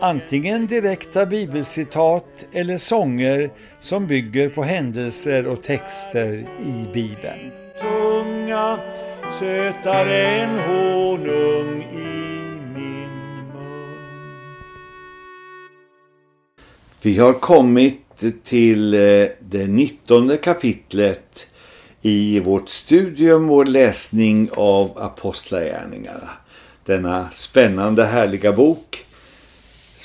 antingen direkta bibelcitat eller sånger som bygger på händelser och texter i Bibeln. Tunga, sötare än honung i min mun. Vi har kommit till eh, det nittonde kapitlet i vårt studium och läsning av Apostlagärningarna. Denna spännande härliga bok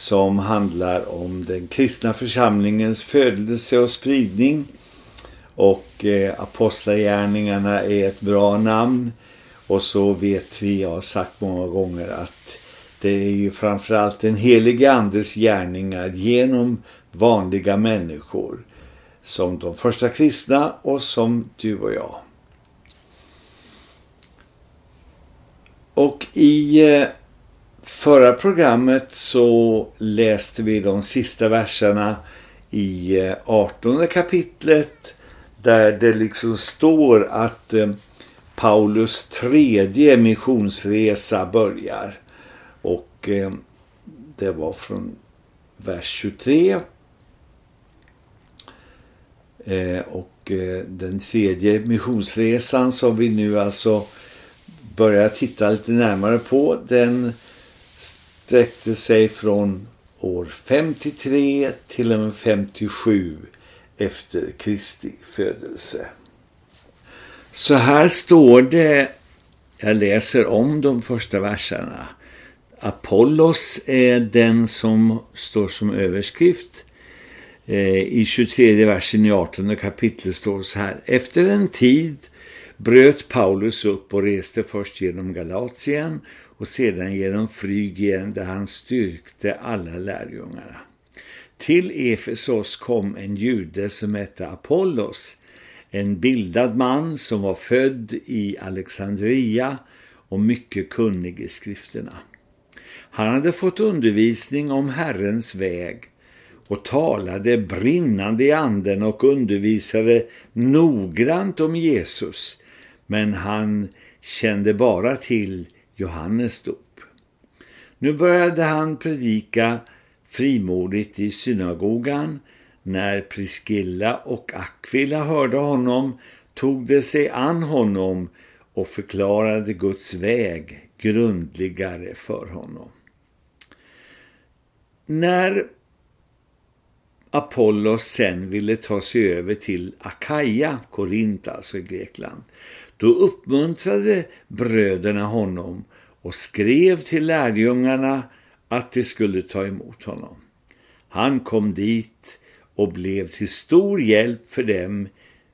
som handlar om den kristna församlingens födelse och spridning. Och eh, Apostlagärningarna är ett bra namn. Och så vet vi, jag har sagt många gånger, att det är ju framförallt den helige andes gärningar genom vanliga människor. Som de första kristna och som du och jag. Och i eh, förra programmet så läste vi de sista verserna i eh, 18 kapitlet där det liksom står att eh, Paulus tredje missionsresa börjar. Och eh, det var från vers 23. och den tredje missionsresan som vi nu alltså börjar titta lite närmare på den sträckte sig från år 53 till och med 57 efter Kristi födelse. Så här står det, jag läser om de första verserna. Apollos är den som står som överskrift. Eh, I 23 versen i 18 kapitlet står så här. Efter en tid bröt Paulus upp och reste först genom Galatien och sedan genom Frygien där han styrkte alla lärjungarna. Till Efesos kom en jude som hette Apollos, en bildad man som var född i Alexandria och mycket kunnig i skrifterna. Han hade fått undervisning om Herrens väg och talade brinnande i anden och undervisade noggrant om Jesus, men han kände bara till Johannes dop. Nu började han predika frimodigt i synagogan. När Priskilla och Aquila hörde honom tog de sig an honom och förklarade Guds väg grundligare för honom. När Apollos sen ville ta sig över till Akaia, Korint alltså i Grekland, då uppmuntrade bröderna honom och skrev till lärjungarna att de skulle ta emot honom. Han kom dit och blev till stor hjälp för dem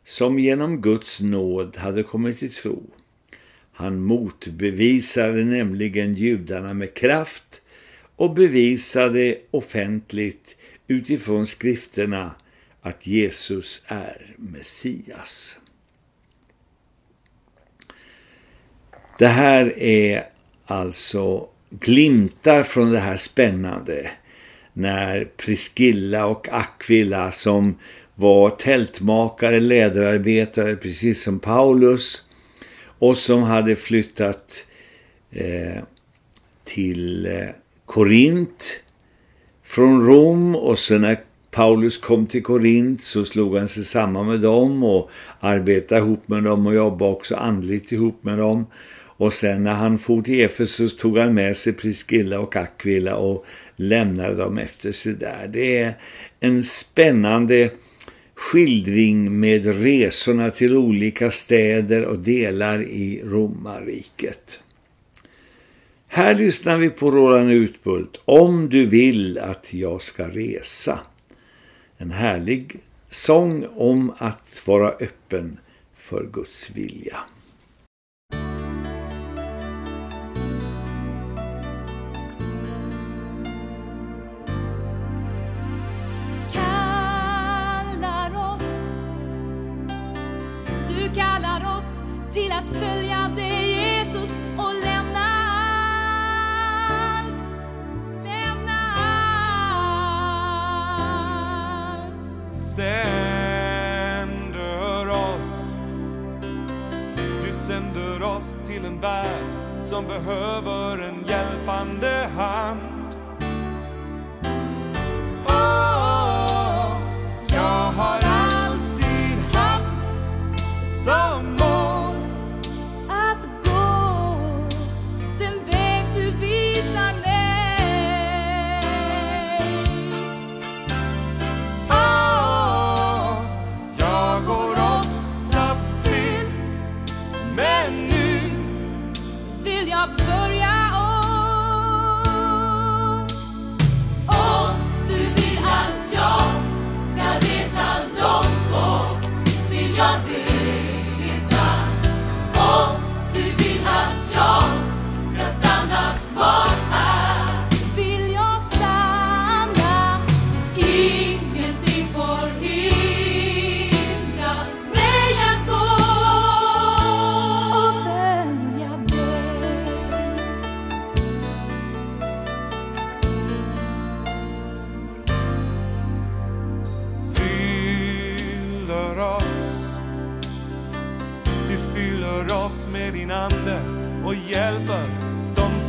som genom Guds nåd hade kommit till tro. Han motbevisade nämligen judarna med kraft och bevisade offentligt utifrån skrifterna att Jesus är Messias. Det här är alltså glimtar från det här spännande när Priskilla och Aquila som var tältmakare, läderarbetare precis som Paulus och som hade flyttat eh, till eh, Korint från Rom och sen när Paulus kom till Korint så slog han sig samman med dem och arbetade ihop med dem och jobbade också andligt ihop med dem. Och sen när han for till Efesus tog han med sig Priscilla och Aquila och lämnade dem efter sig där. Det är en spännande skildring med resorna till olika städer och delar i romarriket. Här lyssnar vi på Roland Utbult, Om du vill att jag ska resa. En härlig sång om att vara öppen för Guds vilja. Kallar oss till att följa dig Jesus och lämna allt, lämna allt. Sänder oss. Du sänder oss till en värld som behöver en hjälpande hand.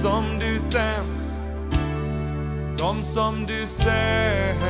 Som du sänt De som du sänt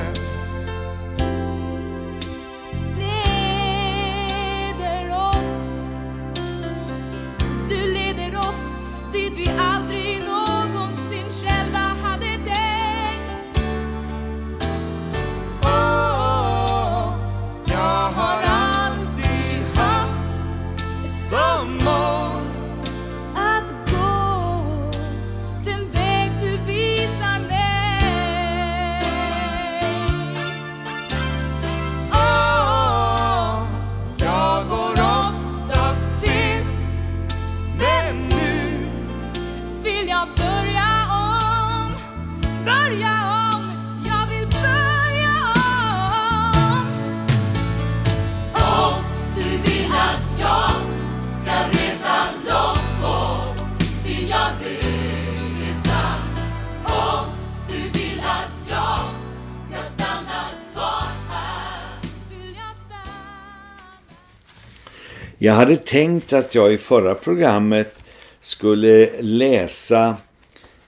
Jag hade tänkt att jag i förra programmet skulle läsa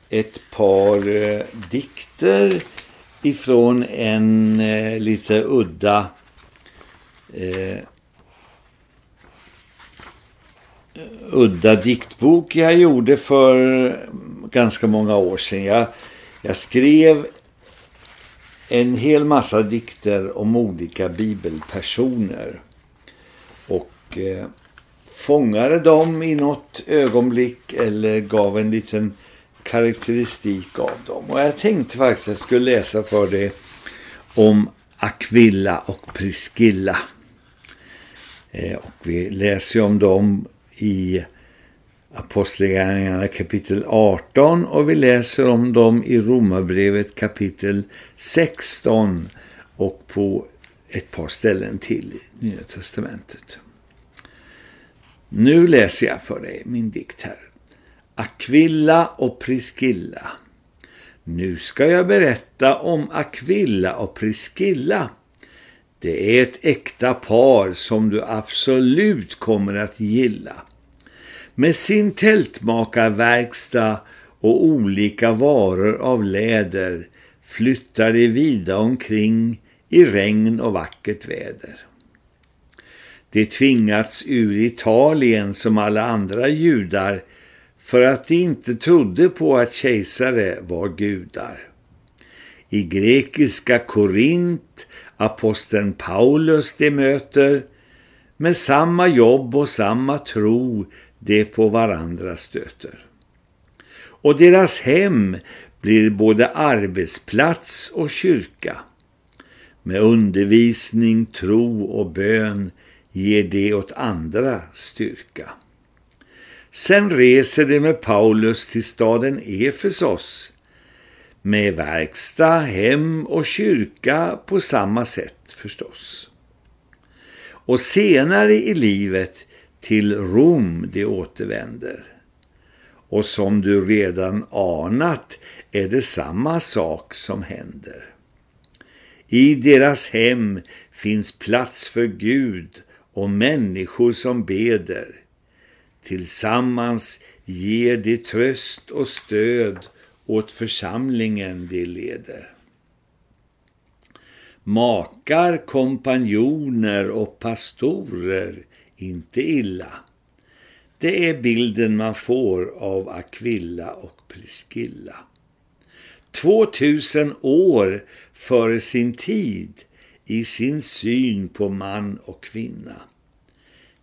ett par eh, dikter ifrån en eh, lite udda eh, udda diktbok jag gjorde för ganska många år sedan. Jag, jag skrev en hel massa dikter om olika bibelpersoner och eh, fångade dem i något ögonblick eller gav en liten karaktäristik av dem. Och jag tänkte faktiskt att jag skulle läsa för dig om Aquilla och Priscilla. Eh, och vi läser ju om dem i Apostlagärningarna kapitel 18 och vi läser om dem i Romarbrevet kapitel 16 och på ett par ställen till i Nya Testamentet. Nu läser jag för dig min dikt här. Aquilla och Priscilla. Nu ska jag berätta om Aquilla och Priscilla. Det är ett äkta par som du absolut kommer att gilla. Med sin tältmakarverkstad och olika varor av läder flyttar de vida omkring i regn och vackert väder. De tvingats ur Italien som alla andra judar för att de inte trodde på att kejsare var gudar. I grekiska Korint aposteln Paulus de möter med samma jobb och samma tro de på varandra stöter. Och deras hem blir både arbetsplats och kyrka. Med undervisning, tro och bön ger det åt andra styrka. Sen reser de med Paulus till staden Efesos med verkstad, hem och kyrka på samma sätt förstås. Och senare i livet till Rom de återvänder. Och som du redan anat är det samma sak som händer. I deras hem finns plats för Gud och människor som beder. Tillsammans ger de tröst och stöd åt församlingen de leder. Makar, kompanjoner och pastorer, inte illa. Det är bilden man får av Aquilla och Priscilla. 2000 år före sin tid i sin syn på man och kvinna.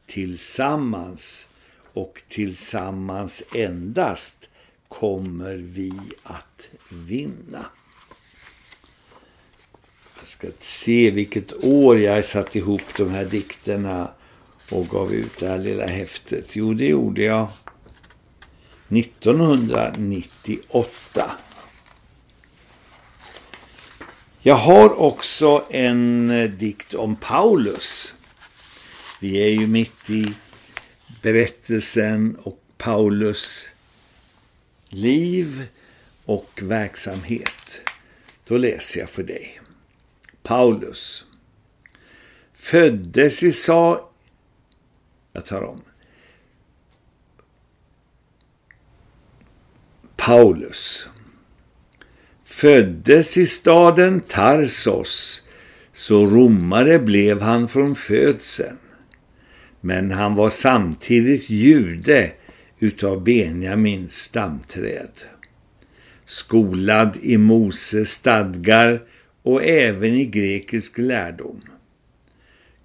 Tillsammans och tillsammans endast kommer vi att vinna. Jag ska se vilket år jag satt ihop de här dikterna och gav ut det här lilla häftet. Jo, det gjorde jag 1998. Jag har också en eh, dikt om Paulus. Vi är ju mitt i berättelsen och Paulus liv och verksamhet. Då läser jag för dig. Paulus föddes i Sa... Jag tar om. Paulus föddes i staden Tarsos, så romare blev han från födseln. Men han var samtidigt jude utav Benjamins stamträd. Skolad i Moses stadgar och även i grekisk lärdom.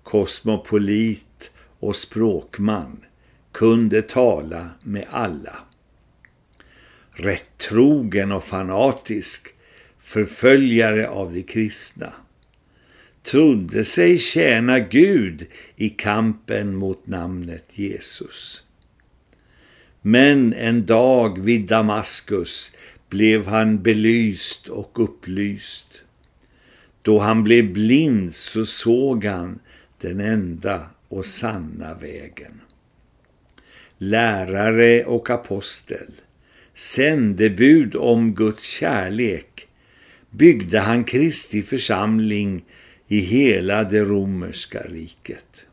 Kosmopolit och språkman kunde tala med alla. Rättrogen och fanatisk, förföljare av de kristna. Trodde sig tjäna Gud i kampen mot namnet Jesus. Men en dag vid Damaskus blev han belyst och upplyst. Då han blev blind så såg han den enda och sanna vägen. Lärare och apostel, sändebud om Guds kärlek, byggde han Kristi församling i hela det romerska riket.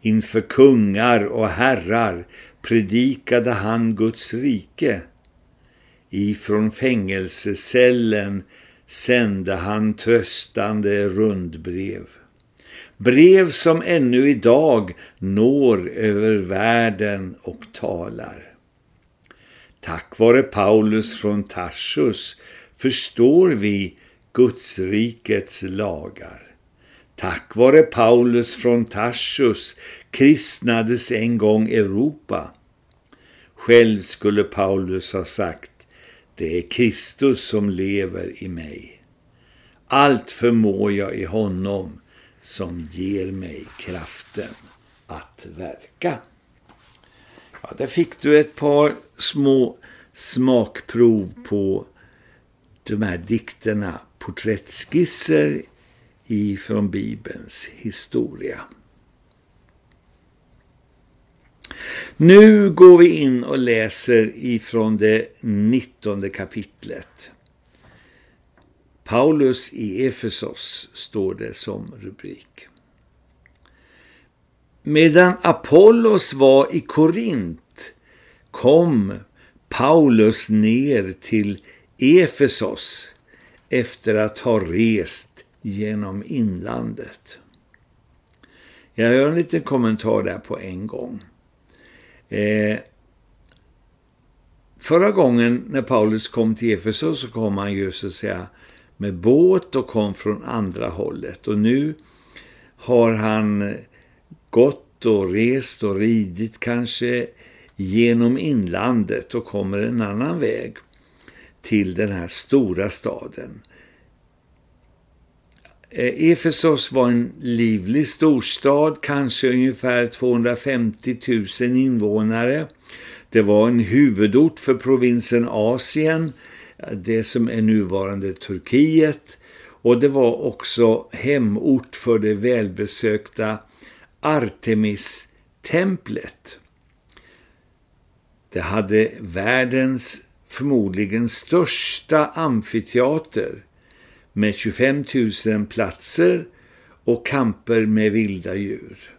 Inför kungar och herrar predikade han Guds rike. Ifrån fängelsecellen sände han tröstande rundbrev. Brev som ännu idag når över världen och talar. Tack vare Paulus från Tarsus förstår vi Guds rikets lagar. Tack vare Paulus från Tarsus kristnades en gång Europa. Själv skulle Paulus ha sagt, det är Kristus som lever i mig. Allt förmår jag i honom som ger mig kraften att verka. Ja, där fick du ett par små smakprov på de här dikterna, porträttskisser ifrån Bibelns historia. Nu går vi in och läser ifrån det 19 kapitlet. Paulus i Efesos står det som rubrik. Medan Apollos var i Korint kom Paulus ner till Efesos efter att ha rest genom inlandet. Jag gör en liten kommentar där på en gång. Eh, förra gången när Paulus kom till Efesos så kom han ju så att säga med båt och kom från andra hållet. Och nu har han gått och rest och ridit kanske genom inlandet och kommer en annan väg till den här stora staden. Eh, Efesos var en livlig storstad, kanske ungefär 250 000 invånare. Det var en huvudort för provinsen Asien, det som är nuvarande Turkiet. Och det var också hemort för det välbesökta Artemis templet. Det hade världens förmodligen största amfiteater med 25 000 platser och kamper med vilda djur.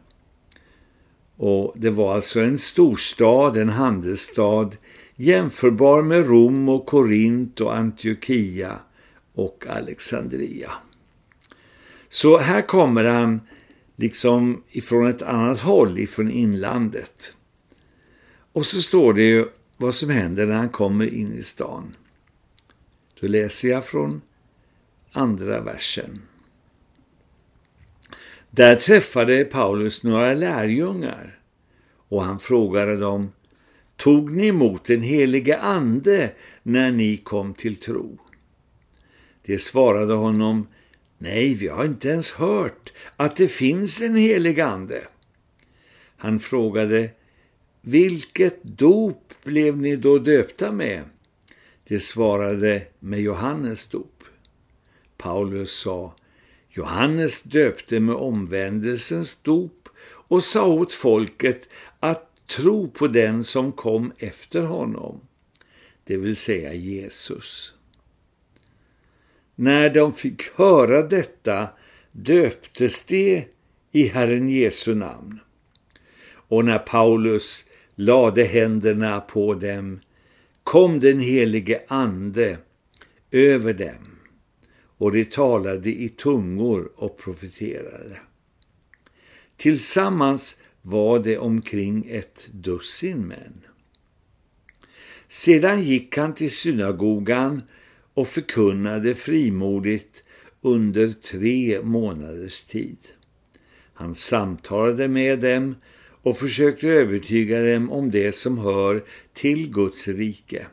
Och det var alltså en storstad, en handelsstad jämförbar med Rom och Korint och Antiochia och Alexandria. Så här kommer han liksom ifrån ett annat håll, ifrån inlandet. Och så står det ju vad som händer när han kommer in i stan. Då läser jag från andra versen. Där träffade Paulus några lärjungar och han frågade dem Tog ni emot den helige ande när ni kom till tro? Det svarade honom Nej, vi har inte ens hört att det finns en helig ande. Han frågade vilket dop blev ni då döpta med? Det svarade med Johannes dop. Paulus sa Johannes döpte med omvändelsens dop och sa åt folket att tro på den som kom efter honom, det vill säga Jesus. När de fick höra detta döptes de i Herren Jesu namn. Och när Paulus lade händerna på dem kom den helige ande över dem och de talade i tungor och profeterade. Tillsammans var det omkring ett dussin män. Sedan gick han till synagogan och förkunnade frimodigt under tre månaders tid. Han samtalade med dem och försökte övertyga dem om det som hör till Guds rike.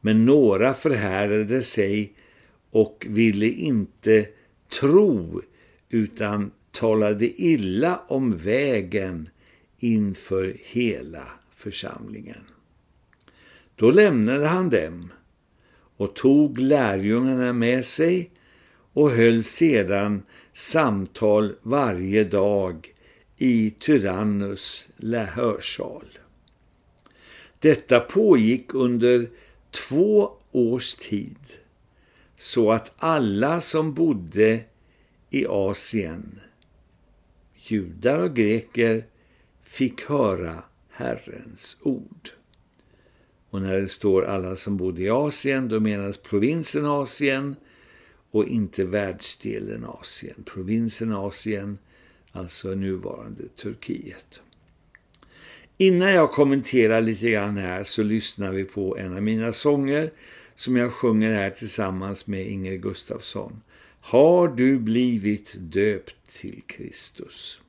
Men några förhärade sig och ville inte tro utan talade illa om vägen inför hela församlingen. Då lämnade han dem och tog lärjungarna med sig och höll sedan samtal varje dag i Tyrannus lähörsal. Detta pågick under två års tid så att alla som bodde i Asien, judar och greker, fick höra Herrens ord. Och när det står alla som bodde i Asien, då menas provinsen Asien och inte världsdelen Asien. Provinsen Asien, alltså nuvarande Turkiet. Innan jag kommenterar lite grann här så lyssnar vi på en av mina sånger som jag sjunger här tillsammans med Inger Gustafsson. Har du blivit döpt till Kristus?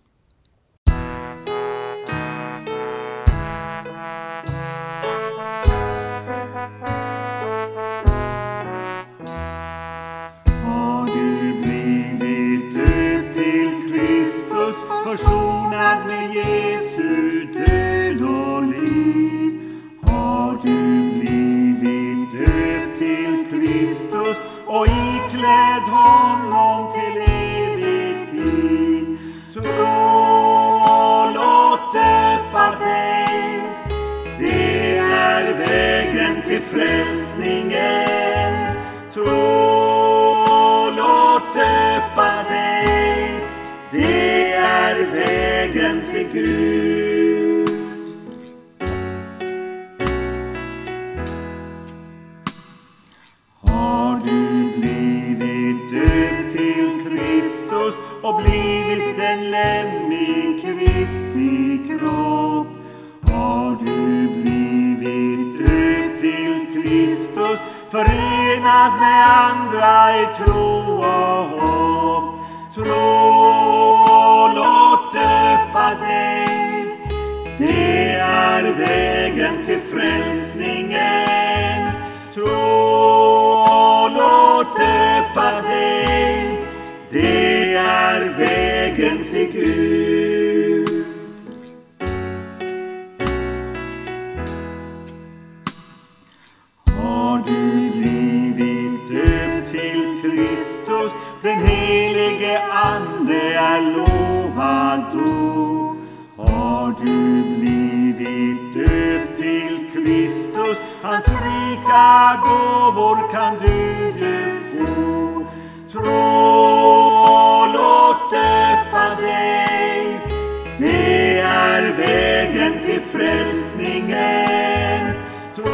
Frälsningen. Tro,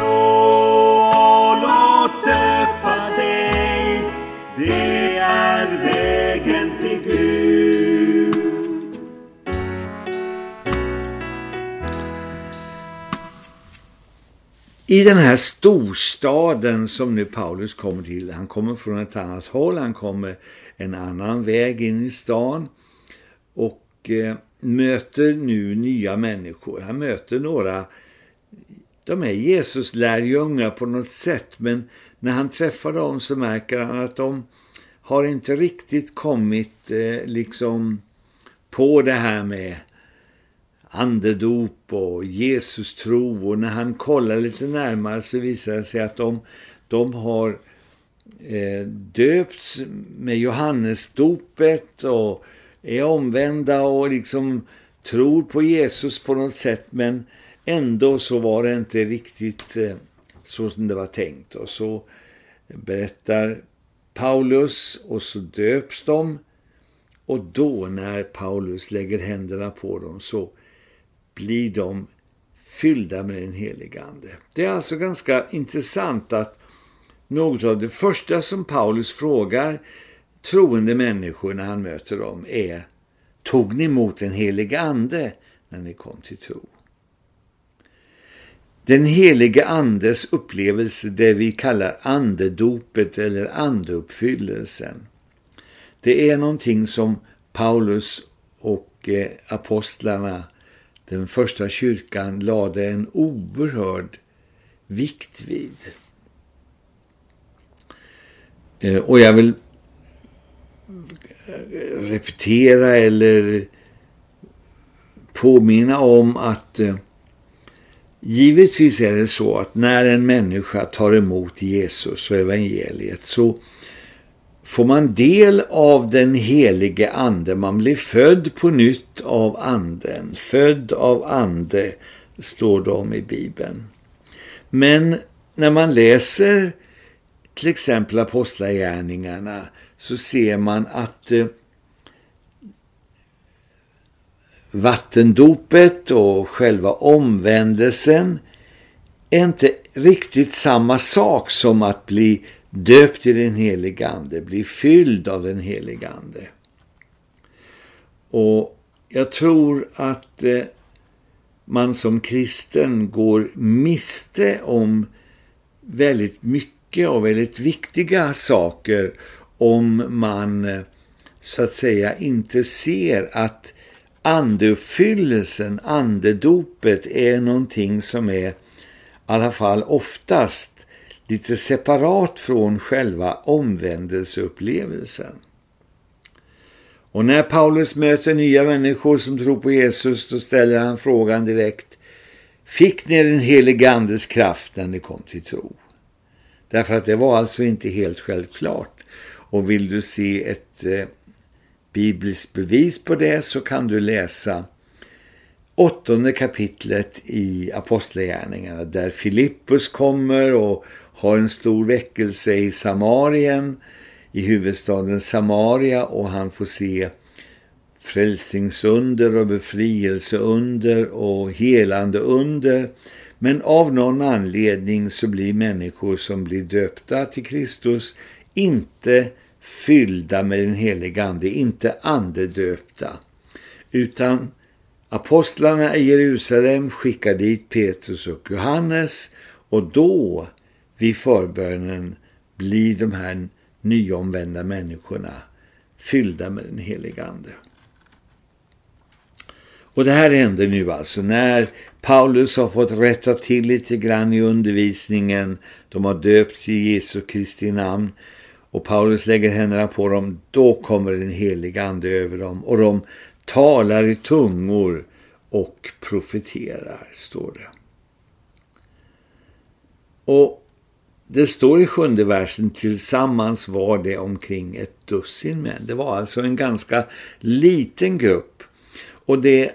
låt döpa dig, det är vägen till Gud. I den här storstaden som nu Paulus kommer till, han kommer från ett annat håll, han kommer en annan väg in i stan och eh, möter nu nya människor. Han möter några, de är Jesus lärjungar på något sätt men när han träffar dem så märker han att de har inte riktigt kommit eh, liksom på det här med andedop och Jesus tro och när han kollar lite närmare så visar det sig att de, de har eh, döpts med Johannesdopet och är omvända och liksom tror på Jesus på något sätt men ändå så var det inte riktigt eh, så som det var tänkt och så berättar Paulus och så döps de och då när Paulus lägger händerna på dem så blir de fyllda med den heliga ande. Det är alltså ganska intressant att något av det första som Paulus frågar troende människor när han möter dem är Tog ni emot den helige ande när ni kom till tro? Den helige andes upplevelse, det vi kallar andedopet eller andeuppfyllelsen. Det är någonting som Paulus och eh, apostlarna den första kyrkan lade en oerhörd vikt vid. Eh, och jag vill repetera eller påminna om att eh, givetvis är det så att när en människa tar emot Jesus och evangeliet så får man del av den helige ande. Man blir född på nytt av anden. Född av ande står det om i Bibeln. Men när man läser till exempel apostlagärningarna så ser man att eh, vattendopet och själva omvändelsen är inte riktigt samma sak som att bli döpt i den heliga ande, bli fylld av den heliga ande. Och jag tror att eh, man som kristen går miste om väldigt mycket och väldigt viktiga saker om man eh, så att säga inte ser att andeuppfyllelsen, andedopet är någonting som är i alla fall oftast lite separat från själva omvändelseupplevelsen. Och när Paulus möter nya människor som tror på Jesus då ställer han frågan direkt Fick ni den helige andes kraft när ni kom till tro? Därför att det var alltså inte helt självklart. Och vill du se ett eh, bibliskt bevis på det så kan du läsa åttonde kapitlet i Apostlagärningarna där Filippus kommer och har en stor väckelse i Samarien, i huvudstaden Samaria och han får se frälsningsunder och befrielseunder och helande under. Men av någon anledning så blir människor som blir döpta till Kristus inte fyllda med den heliga ande, inte andedöpta. Utan apostlarna i Jerusalem skickar dit Petrus och Johannes och då vid förbönen blir de här nyomvända människorna fyllda med den heliga ande. Och det här händer nu alltså när Paulus har fått rätta till lite grann i undervisningen. De har döpts i Jesu Kristi namn. Och Paulus lägger händerna på dem. Då kommer den heliga ande över dem. Och de talar i tungor och profeterar, står det. Och det står i sjunde versen, tillsammans var det omkring ett dussin män. Det var alltså en ganska liten grupp. Och det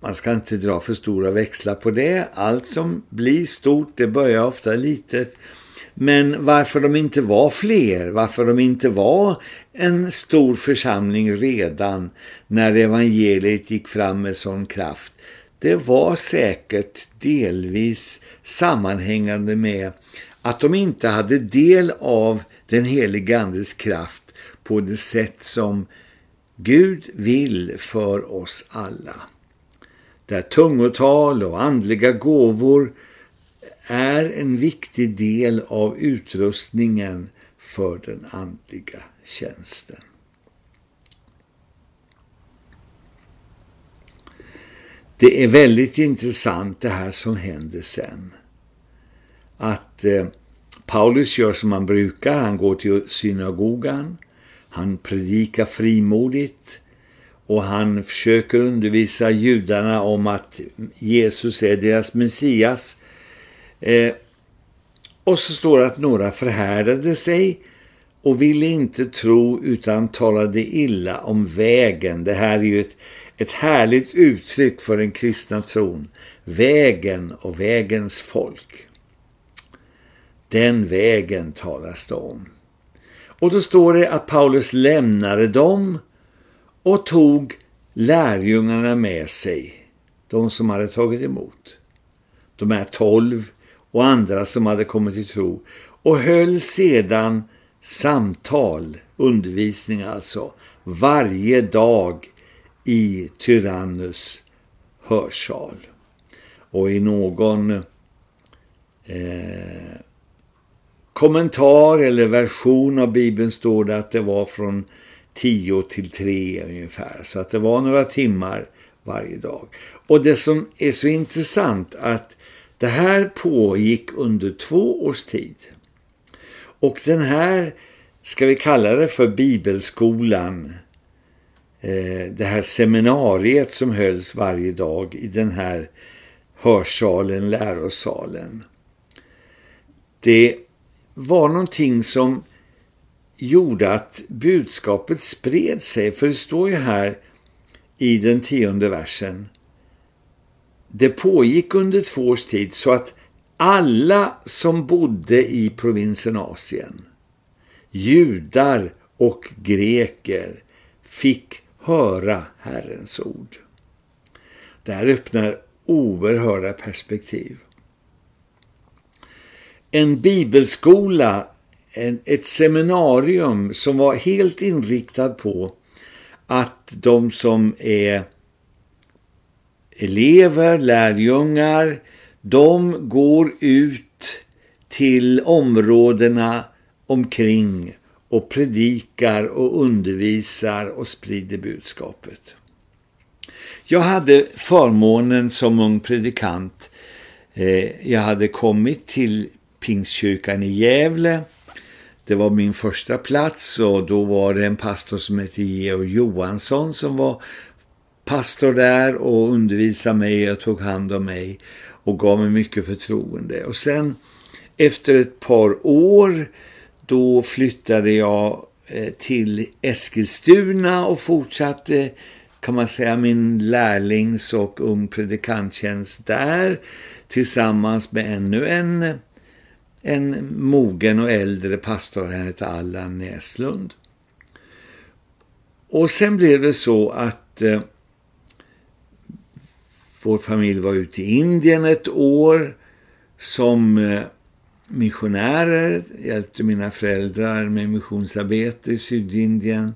man ska inte dra för stora växlar på det. Allt som blir stort, det börjar ofta litet. Men varför de inte var fler, varför de inte var en stor församling redan när evangeliet gick fram med sån kraft, det var säkert delvis sammanhängande med att de inte hade del av den heliga andes kraft på det sätt som Gud vill för oss alla. Där tungotal och andliga gåvor är en viktig del av utrustningen för den andliga tjänsten. Det är väldigt intressant det här som händer sen. Att eh, Paulus gör som han brukar, han går till synagogan, han predikar frimodigt och han försöker undervisa judarna om att Jesus är deras Messias. Eh, och så står det att några förhärdade sig och ville inte tro utan talade illa om vägen. Det här är ju ett, ett härligt uttryck för den kristna tron. Vägen och vägens folk. Den vägen talas det om. Och då står det att Paulus lämnade dem och tog lärjungarna med sig. De som hade tagit emot. De är tolv och andra som hade kommit till tro. Och höll sedan samtal, undervisning alltså, varje dag i Tyrannus hörsal. Och i någon eh, kommentar eller version av Bibeln står det att det var från 10 till 3 ungefär. Så att det var några timmar varje dag. Och det som är så intressant att det här pågick under två års tid. Och den här, ska vi kalla det för bibelskolan, eh, det här seminariet som hölls varje dag i den här hörsalen, lärosalen. Det var någonting som gjorde att budskapet spred sig. För det står ju här i den tionde versen. Det pågick under två års tid så att alla som bodde i provinsen Asien, judar och greker, fick höra Herrens ord. Det här öppnar oerhörda perspektiv. En bibelskola, en, ett seminarium som var helt inriktad på att de som är elever, lärjungar, de går ut till områdena omkring och predikar och undervisar och sprider budskapet. Jag hade förmånen som ung predikant. Eh, jag hade kommit till Pingstkyrkan i Gävle. Det var min första plats och då var det en pastor som hette Georg Johansson som var pastor där och undervisade mig och tog hand om mig och gav mig mycket förtroende. Och sen efter ett par år då flyttade jag eh, till Eskilstuna och fortsatte kan man säga min lärlings- och ung predikanttjänst där tillsammans med ännu en, en mogen och äldre pastor, han heter Allan Näslund. Och sen blev det så att eh, vår familj var ute i Indien ett år som eh, missionärer, hjälpte mina föräldrar med missionsarbete i Sydindien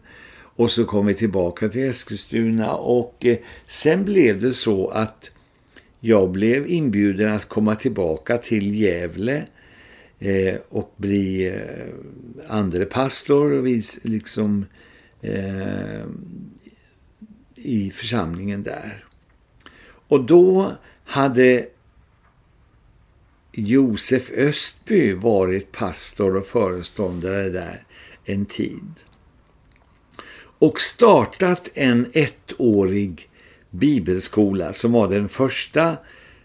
och så kom vi tillbaka till Eskilstuna och eh, sen blev det så att jag blev inbjuden att komma tillbaka till Gävle eh, och bli eh, andre pastor och vis, liksom eh, i församlingen där. Och då hade Josef Östby varit pastor och föreståndare där en tid. Och startat en ettårig bibelskola som var den första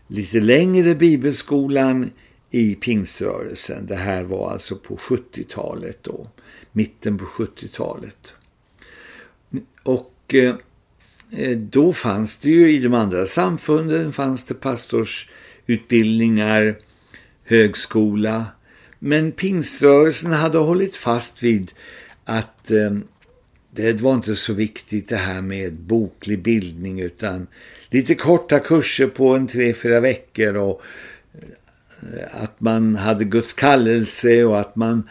lite längre bibelskolan i pingströrelsen. Det här var alltså på 70-talet då, mitten på 70-talet. Och eh, Eh, då fanns det ju i de andra samfunden fanns det pastorsutbildningar, högskola. Men pingströrelsen hade hållit fast vid att eh, det var inte så viktigt det här med boklig bildning utan lite korta kurser på en tre, fyra veckor och eh, att man hade Guds kallelse och att man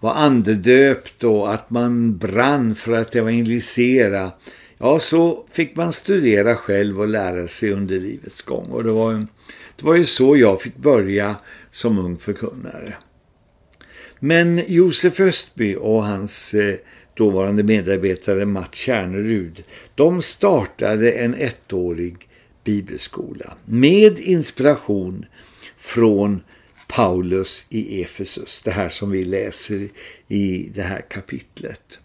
var andedöpt och att man brann för att evangelisera. Ja, så fick man studera själv och lära sig under livets gång. Och det var, det var ju så jag fick börja som ung förkunnare. Men Josef Östby och hans eh, dåvarande medarbetare Mats Kärnerud, de startade en ettårig bibelskola med inspiration från Paulus i Efesus, det här som vi läser i det här kapitlet.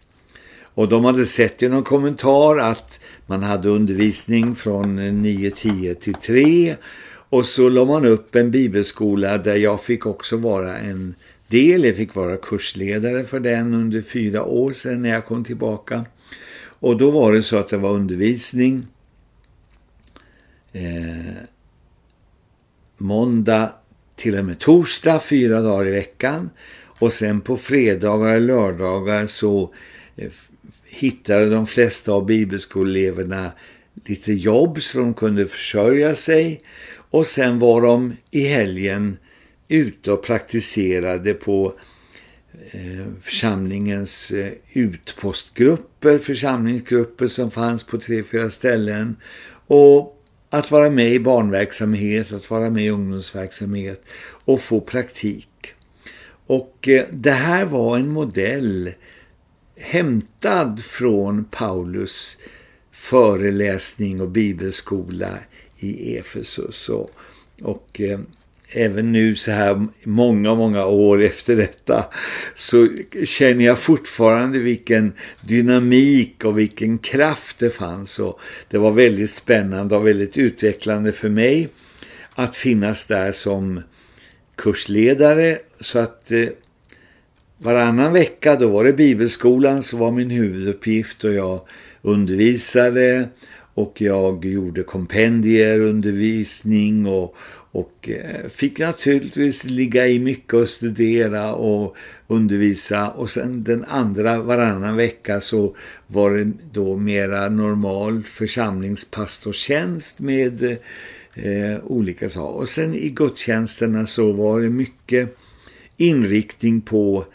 Och de hade sett i någon kommentar att man hade undervisning från 9-10 till 3 och så la man upp en bibelskola där jag fick också vara en del. Jag fick vara kursledare för den under fyra år sedan när jag kom tillbaka. Och då var det så att det var undervisning eh, måndag till och med torsdag, fyra dagar i veckan. Och sen på fredagar och lördagar så eh, hittade de flesta av bibelskoleeleverna lite jobb så de kunde försörja sig. Och sen var de i helgen ute och praktiserade på eh, församlingens eh, utpostgrupper, församlingsgrupper som fanns på tre, fyra ställen. Och att vara med i barnverksamhet, att vara med i ungdomsverksamhet och få praktik. Och eh, det här var en modell hämtad från Paulus föreläsning och bibelskola i Efesus. Och, och eh, även nu så här många, många år efter detta så känner jag fortfarande vilken dynamik och vilken kraft det fanns. Och det var väldigt spännande och väldigt utvecklande för mig att finnas där som kursledare så att eh, varannan vecka då var det bibelskolan som var min huvuduppgift och jag undervisade och jag gjorde kompendier, undervisning och, och eh, fick naturligtvis ligga i mycket och studera och undervisa. Och sen den andra varannan vecka så var det då mera normal församlingspastortjänst med eh, olika saker. Och sen i gudstjänsterna så var det mycket inriktning på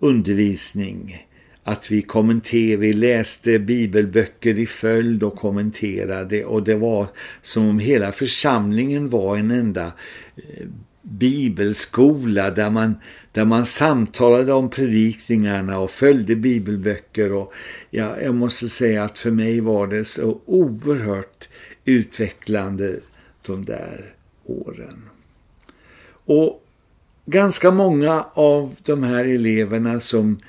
undervisning. Att vi kommenterade, vi läste bibelböcker i följd och kommenterade. Och det var som om hela församlingen var en enda eh, bibelskola där man, där man samtalade om predikningarna och följde bibelböcker. Och ja, jag måste säga att för mig var det så oerhört utvecklande de där åren. Och ganska många av de här eleverna som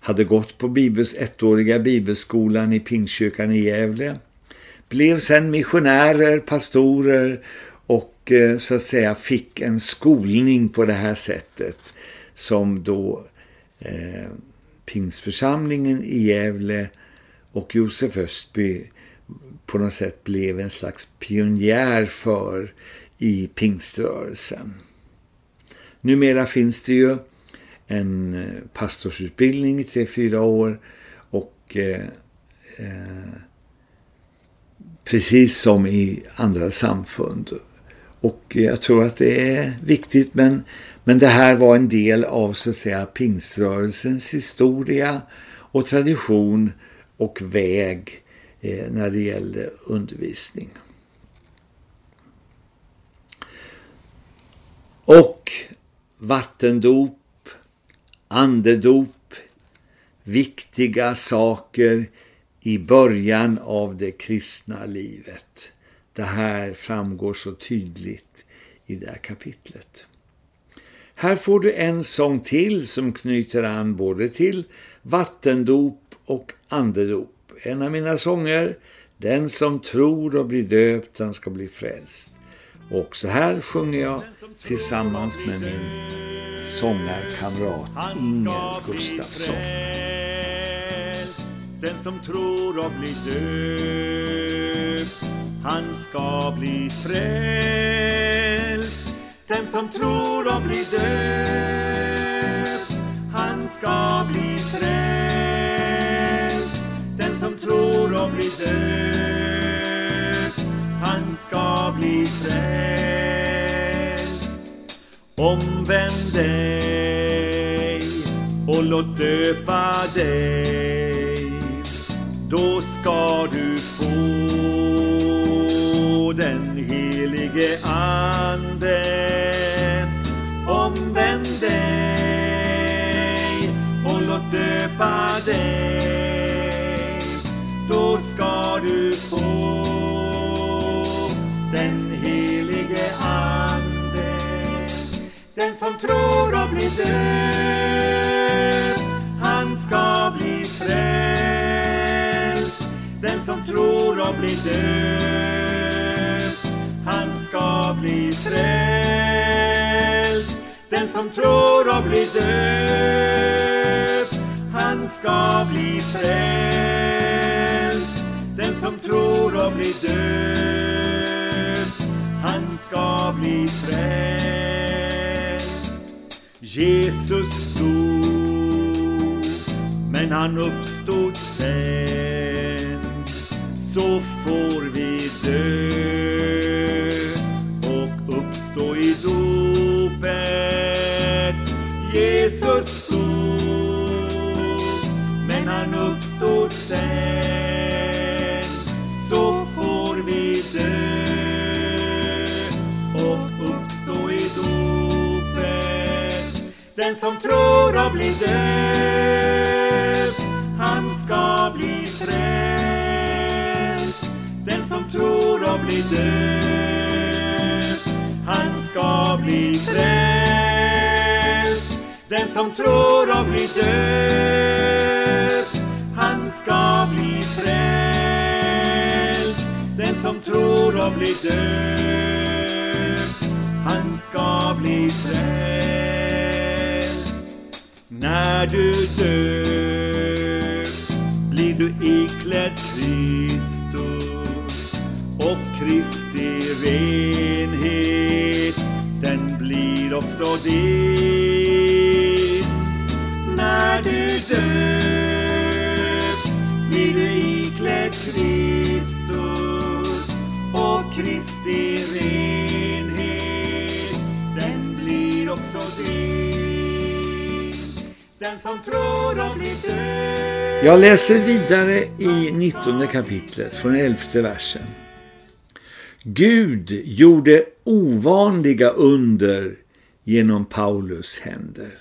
hade gått på bibels, ettåriga bibelskolan i Pingstkyrkan i Gävle. Blev sen missionärer, pastorer och eh, så att säga fick en skolning på det här sättet som då eh, Pingsförsamlingen i Gävle och Josef Östby på något sätt blev en slags pionjär för i pingströrelsen. Numera finns det ju en eh, pastorsutbildning i tre, fyra år och eh, eh, precis som i andra samfund. Och jag tror att det är viktigt men, men det här var en del av så att säga pingströrelsens historia och tradition och väg eh, när det gäller undervisning. Och vattendop andedop, viktiga saker i början av det kristna livet. Det här framgår så tydligt i det här kapitlet. Här får du en sång till som knyter an både till vattendop och andedop. En av mina sånger, den som tror och blir döpt, han ska bli frälst. Och så här sjunger jag tillsammans med min sångarkamrat Inger Gustafsson. Den som tror och blir döpt, han ska bli frälst. Den som tror och blir döpt, han ska bli frälst. Den som tror och blir döpt, ska bli frälst. Omvänd dig och låt döpa dig. Då ska du få den helige Ande. Omvänd dig och låt döpa dig. Då ska du få Den som tror och blir döpt, han ska bli frälst. Den som tror och blir döpt, han ska bli frälst. Den som tror och blir döpt, han ska bli frälst. Den som tror och blir döpt, han ska bli frälst. Jesus dog, men han uppstod sen. Så får vi dö och uppstå i dopet. Jesus som tror och blir döpt, han ska bli frälst. Den som tror och blir döpt, han ska bli frälst. Den som tror och blir döpt, han ska bli frälst. Den som tror och blir döpt, han ska bli frälst. När du döps blir du iklädd Kristus och Kristi renhet, den blir också din. När du döps blir du iklädd Kristus och Kristi renhet, Jag läser vidare i 19 kapitlet från 11 versen. Gud gjorde ovanliga under genom Paulus händer.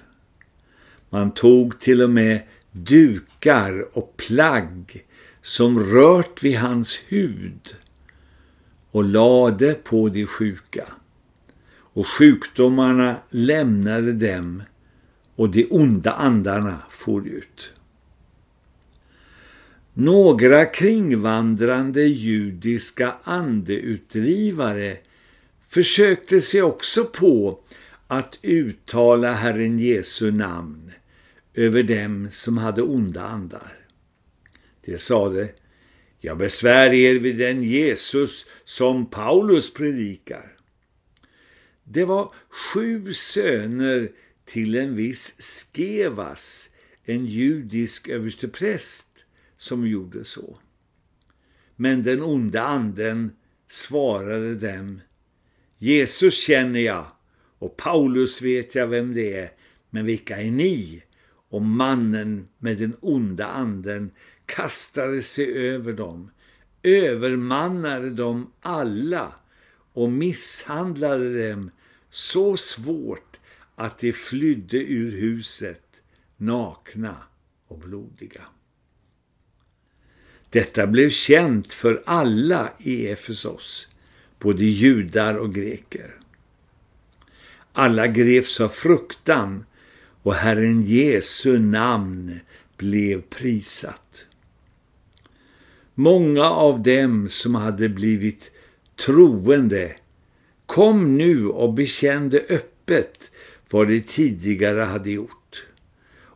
Man tog till och med dukar och plagg som rört vid hans hud och lade på de sjuka. Och sjukdomarna lämnade dem och de onda andarna for ut. Några kringvandrande judiska andeutdrivare försökte sig också på att uttala Herren Jesu namn över dem som hade onda andar. De sade, jag besvär er vid den Jesus som Paulus predikar. Det var sju söner till en viss Skevas, en judisk överstepräst, som gjorde så. Men den onda anden svarade dem, Jesus känner jag och Paulus vet jag vem det är, men vilka är ni? Och mannen med den onda anden kastade sig över dem, övermannade dem alla och misshandlade dem så svårt att de flydde ur huset nakna och blodiga. Detta blev känt för alla i Efesos, både judar och greker. Alla greps av fruktan och Herren Jesu namn blev prisat. Många av dem som hade blivit troende kom nu och bekände öppet vad de tidigare hade gjort.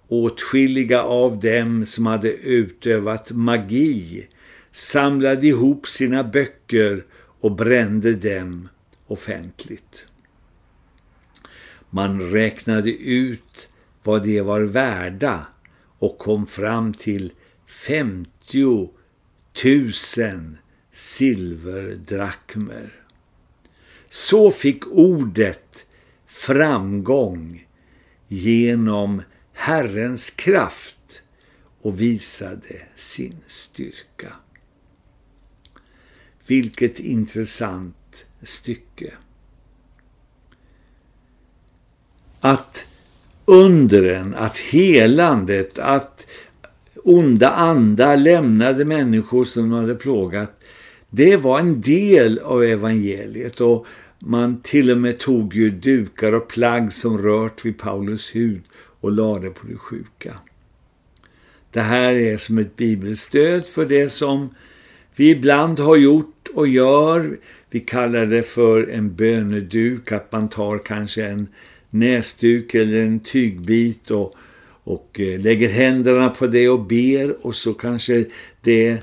åtskilliga av dem som hade utövat magi samlade ihop sina böcker och brände dem offentligt. Man räknade ut vad de var värda och kom fram till 50 000 silverdrakmer. Så fick ordet framgång genom Herrens kraft och visade sin styrka. Vilket intressant stycke. Att undren, att helandet, att onda andar lämnade människor som de hade plågat. Det var en del av evangeliet och man till och med tog ju dukar och plagg som rört vid Paulus hud och lade på de sjuka. Det här är som ett bibelstöd för det som vi ibland har gjort och gör. Vi kallar det för en böneduk, att man tar kanske en näsduk eller en tygbit och, och eh, lägger händerna på det och ber och så kanske det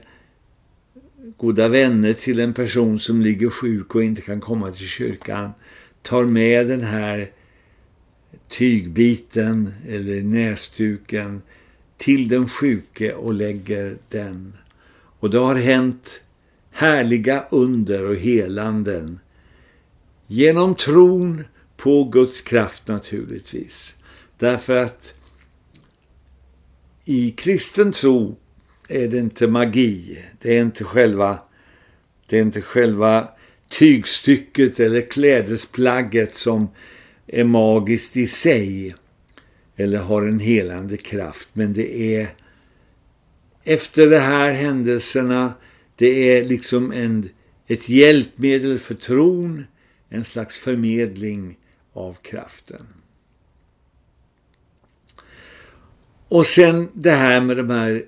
goda vänner till en person som ligger sjuk och inte kan komma till kyrkan tar med den här tygbiten eller näsduken till den sjuke och lägger den. Och det har hänt härliga under och helanden genom tron på Guds kraft naturligtvis. Därför att i kristen tro är det inte magi. Det är inte själva, det är inte själva tygstycket eller klädesplagget som är magiskt i sig eller har en helande kraft. Men det är efter de här händelserna, det är liksom en, ett hjälpmedel för tron, en slags förmedling av kraften. Och sen det här med de här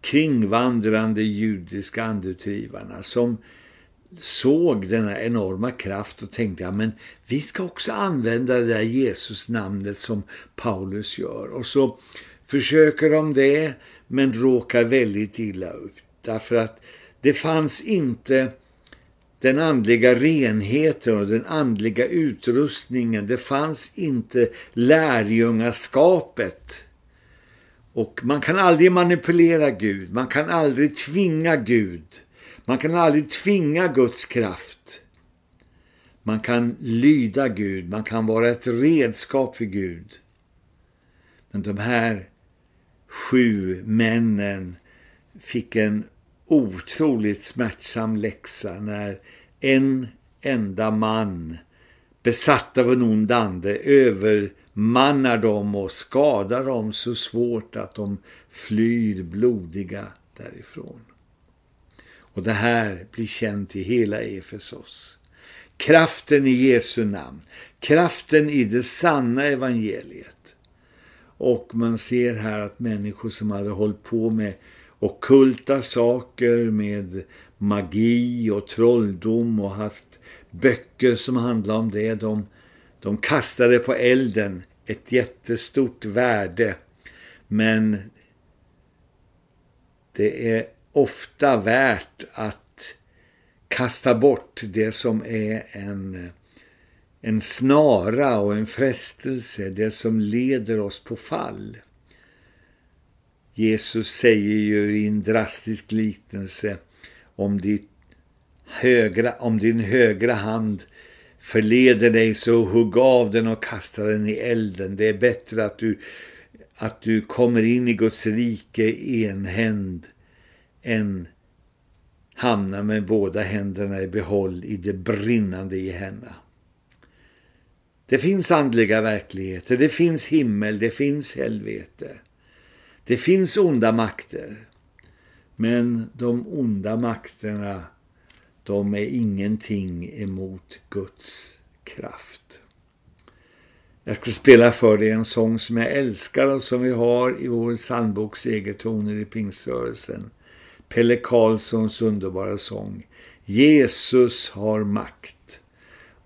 kringvandrande judiska andutrivarna som såg denna enorma kraft och tänkte ja, men vi ska också använda det där Jesus-namnet som Paulus gör. Och så försöker de det men råkar väldigt illa ut. Därför att det fanns inte den andliga renheten och den andliga utrustningen. Det fanns inte lärjungaskapet. Och man kan aldrig manipulera Gud. Man kan aldrig tvinga Gud. Man kan aldrig tvinga Guds kraft. Man kan lyda Gud. Man kan vara ett redskap för Gud. Men de här sju männen fick en otroligt smärtsam läxa när en enda man besatt av en ond ande mannar dem och skadar dem så svårt att de flyr blodiga därifrån. Och det här blir känt i hela Efesos. Kraften i Jesu namn. Kraften i det sanna evangeliet. Och man ser här att människor som hade hållit på med okulta saker, med magi och trolldom och haft böcker som handlar om det. De, de kastade på elden ett jättestort värde. Men det är ofta värt att kasta bort det som är en, en snara och en frestelse, det som leder oss på fall. Jesus säger ju i en drastisk liknelse om, ditt högra, om din högra hand förleder dig så hugg av den och kasta den i elden. Det är bättre att du, att du kommer in i Guds rike enhänd än hamna med båda händerna i behåll i det brinnande i henne. Det finns andliga verkligheter, det finns himmel, det finns helvete. Det finns onda makter. Men de onda makterna, de är ingenting emot Guds kraft. Jag ska spela för dig en sång som jag älskar och som vi har i vår sandbok Segertoner i Pingsrörelsen. Pelle Karlssons underbara sång. Jesus har makt.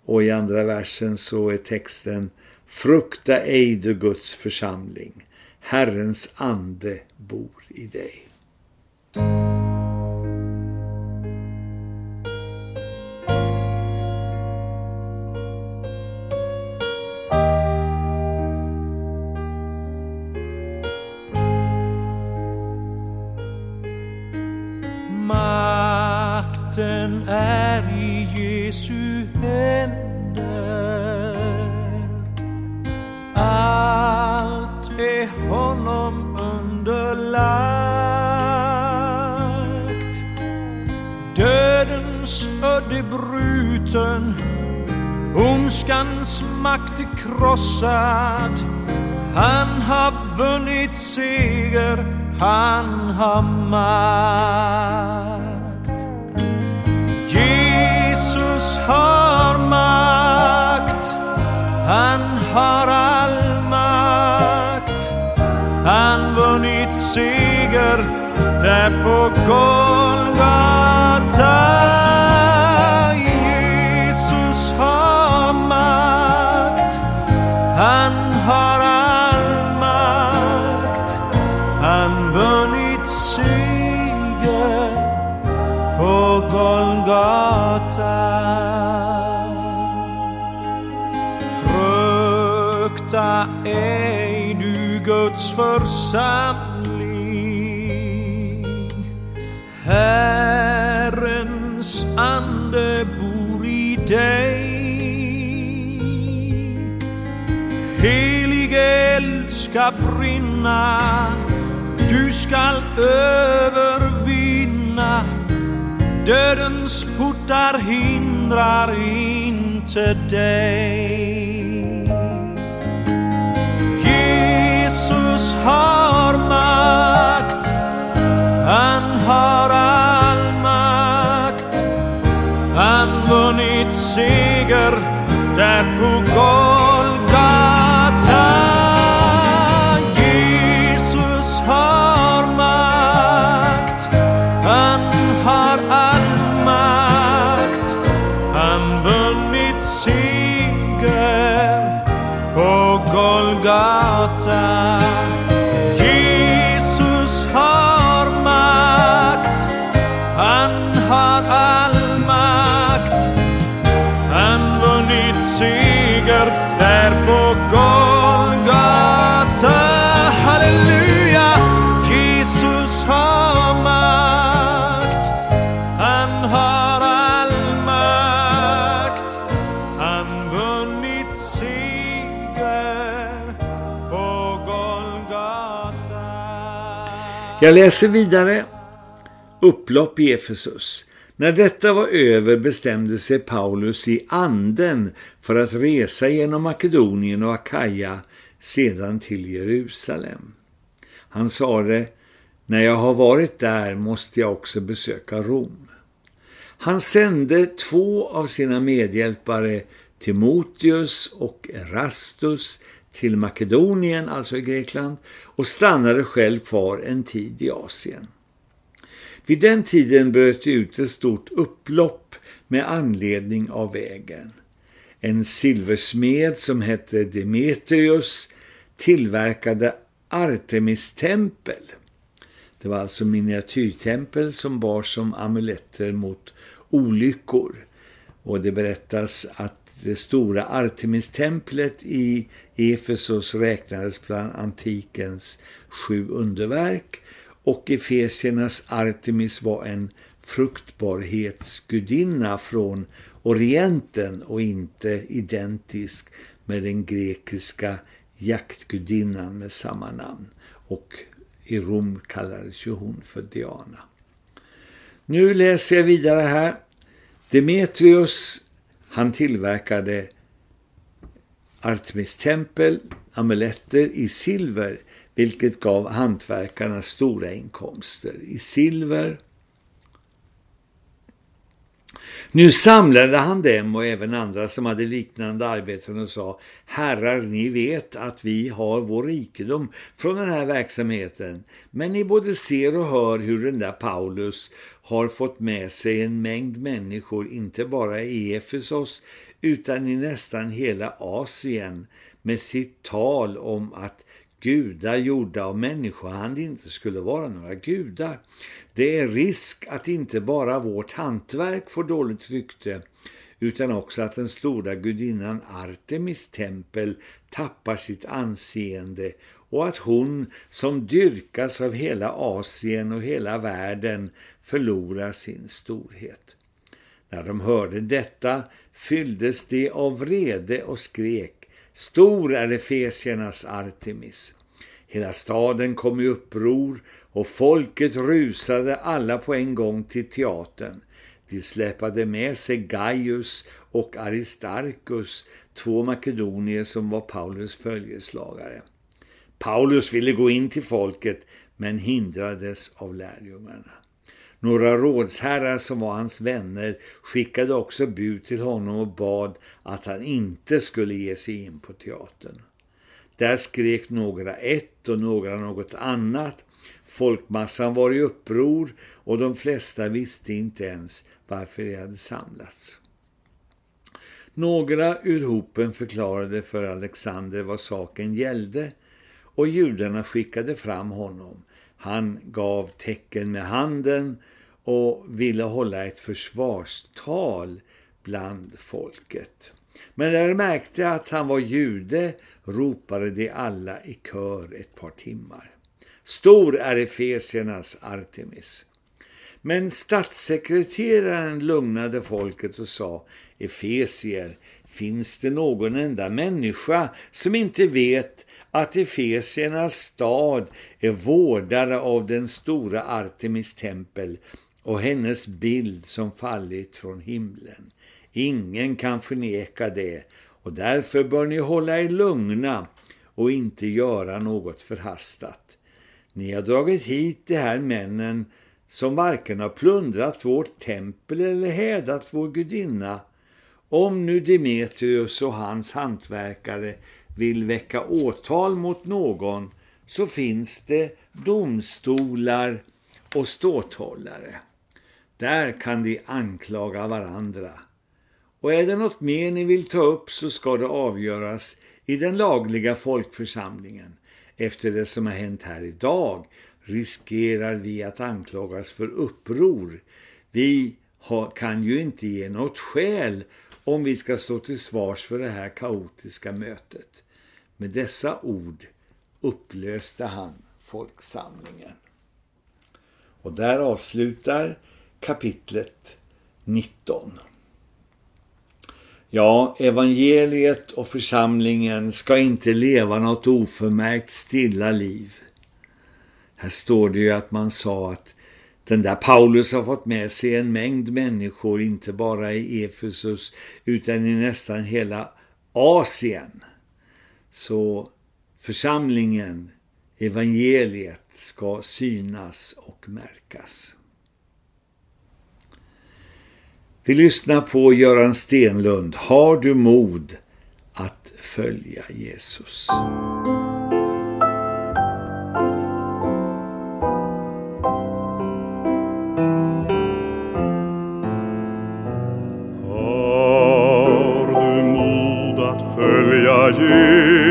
Och i andra versen så är texten Frukta ej du Guds församling. Herrens ande bor i dig. Han vunnit seger på Golgata. Frukta ej du Guds församling. Herrens ande bor i dig. Helig eld ska brinna, du skall övervinna. Dödens portar hindrar inte dig. Jesus har makt, han har all makt. Han vunnit seger där på Golgata. Jag läser vidare. Upplopp i Efesus. När detta var över bestämde sig Paulus i anden för att resa genom Makedonien och Akaja sedan till Jerusalem. Han sade, när jag har varit där måste jag också besöka Rom. Han sände två av sina medhjälpare Timoteus och Erastus till Makedonien, alltså i Grekland, och stannade själv kvar en tid i Asien. Vid den tiden bröt det ut ett stort upplopp med anledning av vägen. En silversmed som hette Demetrius tillverkade Artemis-tempel. Det var alltså miniatyrtempel som bar som amuletter mot olyckor. Och det berättas att det stora Artemis-templet i Efesos räknades bland antikens sju underverk och Efesiernas Artemis var en fruktbarhetsgudinna från Orienten och inte identisk med den grekiska jaktgudinnan med samma namn. Och i Rom kallades ju hon för Diana. Nu läser jag vidare här. Demetrius, han tillverkade Artemis tempel, amuletter i silver, vilket gav hantverkarna stora inkomster. I silver. Nu samlade han dem och även andra som hade liknande arbeten och sa Herrar, ni vet att vi har vår rikedom från den här verksamheten. Men ni både ser och hör hur den där Paulus har fått med sig en mängd människor, inte bara i Efesos utan i nästan hela Asien med sitt tal om att gudar gjorda av människohand inte skulle vara några gudar. Det är risk att inte bara vårt hantverk får dåligt rykte utan också att den stora gudinnan Artemis tempel tappar sitt anseende och att hon som dyrkas av hela Asien och hela världen förlorar sin storhet. När de hörde detta fylldes de av vrede och skrek Stor är Efesiernas Artemis. Hela staden kom i uppror och folket rusade alla på en gång till teatern. De släpade med sig Gaius och Aristarchus, två makedonier som var Paulus följeslagare. Paulus ville gå in till folket men hindrades av lärjungarna. Några rådsherrar som var hans vänner skickade också bud till honom och bad att han inte skulle ge sig in på teatern. Där skrek några ett och några något annat. Folkmassan var i uppror och de flesta visste inte ens varför de hade samlats. Några ur hopen förklarade för Alexander vad saken gällde och judarna skickade fram honom. Han gav tecken med handen och ville hålla ett försvarstal bland folket. Men när de märkte att han var jude ropade de alla i kör ett par timmar. Stor är Efesiernas Artemis. Men statssekreteraren lugnade folket och sa Efesier, finns det någon enda människa som inte vet att Efesiernas stad är vårdare av den stora Artemis tempel och hennes bild som fallit från himlen. Ingen kan förneka det och därför bör ni hålla er lugna och inte göra något förhastat. Ni har dragit hit de här männen som varken har plundrat vårt tempel eller hädat vår gudinna. Om nu Demetrius och hans hantverkare vill väcka åtal mot någon så finns det domstolar och ståthållare. Där kan de anklaga varandra. Och är det något mer ni vill ta upp så ska det avgöras i den lagliga folkförsamlingen. Efter det som har hänt här idag riskerar vi att anklagas för uppror. Vi kan ju inte ge något skäl om vi ska stå till svars för det här kaotiska mötet. Med dessa ord upplöste han folksamlingen. Och där avslutar kapitlet 19. Ja, evangeliet och församlingen ska inte leva något oförmärkt stilla liv. Här står det ju att man sa att den där Paulus har fått med sig en mängd människor, inte bara i Efesus utan i nästan hela Asien. Så församlingen, evangeliet, ska synas och märkas. Vi lyssnar på Göran Stenlund. Har du mod att följa Jesus? Har du mod att följa Jesus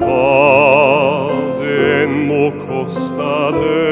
vad det än må kosta dig?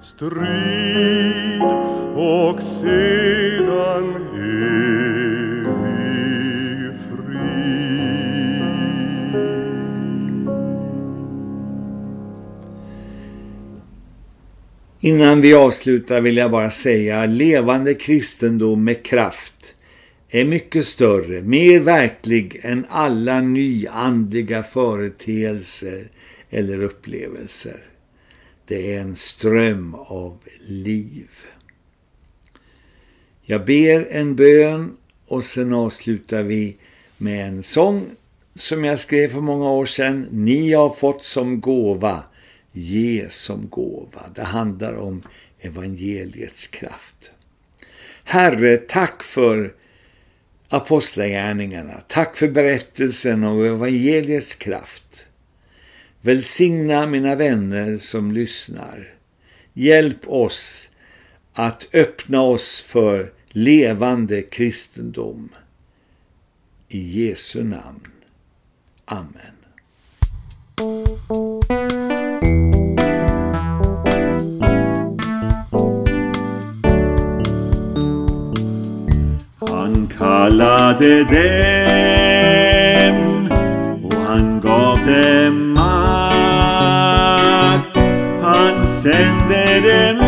Strid och sedan evig frid. Innan vi avslutar vill jag bara säga levande kristendom med kraft är mycket större, mer verklig än alla nyandliga företeelser eller upplevelser. Det är en ström av liv. Jag ber en bön och sen avslutar vi med en sång som jag skrev för många år sedan. Ni har fått som gåva, ge som gåva. Det handlar om evangeliets kraft. Herre, tack för apostlagärningarna. Tack för berättelsen om evangeliets kraft. Välsigna mina vänner som lyssnar. Hjälp oss att öppna oss för levande kristendom. I Jesu namn. Amen. Han kallade dig Han